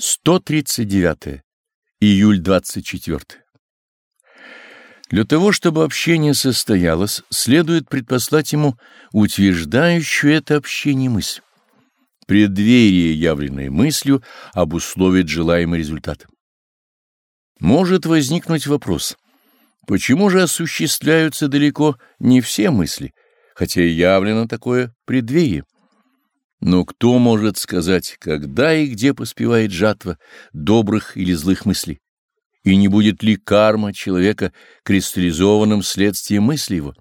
139. Июль 24. Для того, чтобы общение состоялось, следует предпослать ему утверждающую это общение мысль. Преддверие, явленное мыслью, обусловит желаемый результат. Может возникнуть вопрос, почему же осуществляются далеко не все мысли, хотя явлено такое преддверие? Но кто может сказать, когда и где поспевает жатва добрых или злых мыслей? И не будет ли карма человека кристаллизованным следствием мысли его?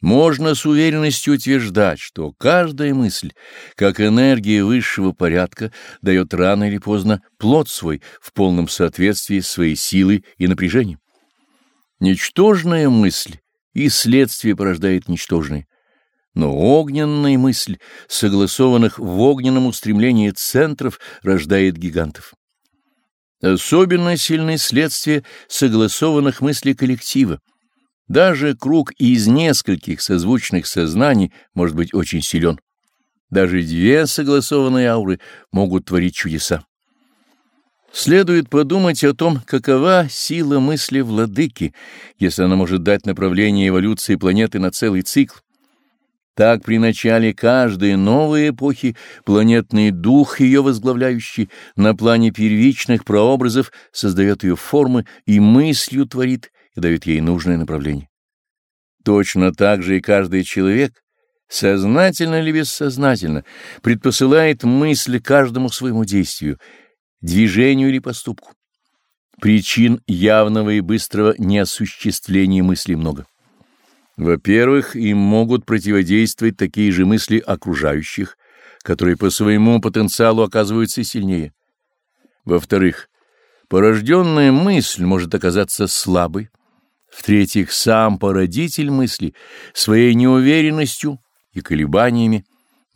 Можно с уверенностью утверждать, что каждая мысль, как энергия высшего порядка, дает рано или поздно плод свой в полном соответствии с своей силой и напряжением. Ничтожная мысль и следствие порождает ничтожное но огненная мысль, согласованных в огненном устремлении центров, рождает гигантов. Особенно сильны следствия согласованных мыслей коллектива. Даже круг из нескольких созвучных сознаний может быть очень силен. Даже две согласованные ауры могут творить чудеса. Следует подумать о том, какова сила мысли владыки, если она может дать направление эволюции планеты на целый цикл. Так при начале каждой новой эпохи планетный дух, ее возглавляющий, на плане первичных прообразов создает ее формы и мыслью творит и дает ей нужное направление. Точно так же и каждый человек, сознательно или бессознательно, предпосылает мысль каждому своему действию, движению или поступку. Причин явного и быстрого неосуществления мысли много. Во-первых, им могут противодействовать такие же мысли окружающих, которые по своему потенциалу оказываются сильнее. Во-вторых, порожденная мысль может оказаться слабой. В-третьих, сам породитель мысли своей неуверенностью и колебаниями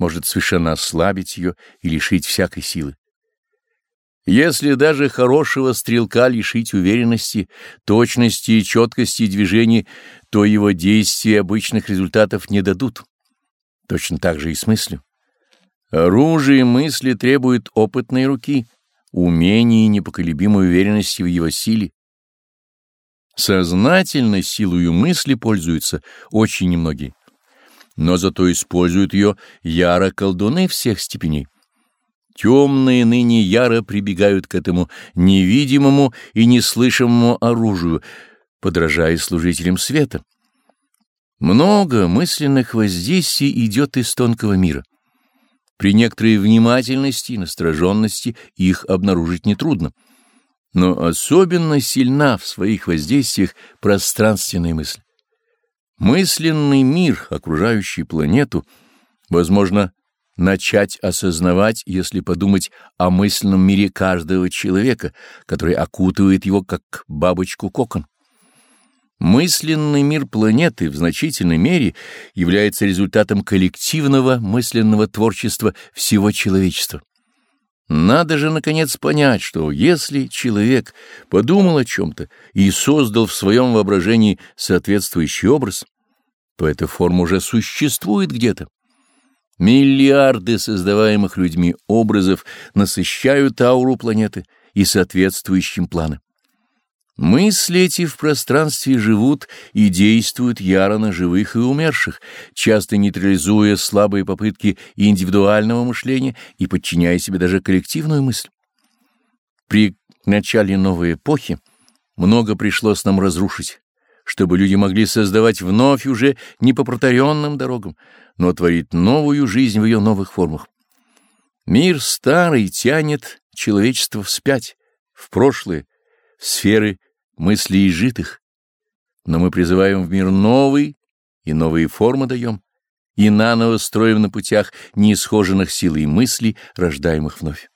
может совершенно ослабить ее и лишить всякой силы. Если даже хорошего стрелка лишить уверенности, точности и четкости движений, то его действия обычных результатов не дадут. Точно так же и с мыслью. Оружие мысли требует опытной руки, умения и непоколебимой уверенности в его силе. Сознательно силою мысли пользуются очень немногие, но зато используют ее яро колдуны всех степеней. Темные ныне яро прибегают к этому невидимому и неслышимому оружию, подражая служителям света. Много мысленных воздействий идет из тонкого мира. При некоторой внимательности и настороженности их обнаружить нетрудно. Но особенно сильна в своих воздействиях пространственная мысль. Мысленный мир, окружающий планету, возможно, начать осознавать, если подумать о мысленном мире каждого человека, который окутывает его как бабочку кокон. Мысленный мир планеты в значительной мере является результатом коллективного мысленного творчества всего человечества. Надо же, наконец, понять, что если человек подумал о чем-то и создал в своем воображении соответствующий образ, то эта форма уже существует где-то. Миллиарды создаваемых людьми образов насыщают ауру планеты и соответствующим планы. Мысли эти в пространстве живут и действуют яро на живых и умерших, часто нейтрализуя слабые попытки индивидуального мышления и подчиняя себе даже коллективную мысль. При начале новой эпохи много пришлось нам разрушить, чтобы люди могли создавать вновь уже не по протаренным дорогам, но творить новую жизнь в ее новых формах. Мир старый тянет человечество вспять, в прошлое, в сферы мыслей изжитых, но мы призываем в мир новый и новые формы даем, и наново строим на путях неисхоженных сил и мыслей, рождаемых вновь.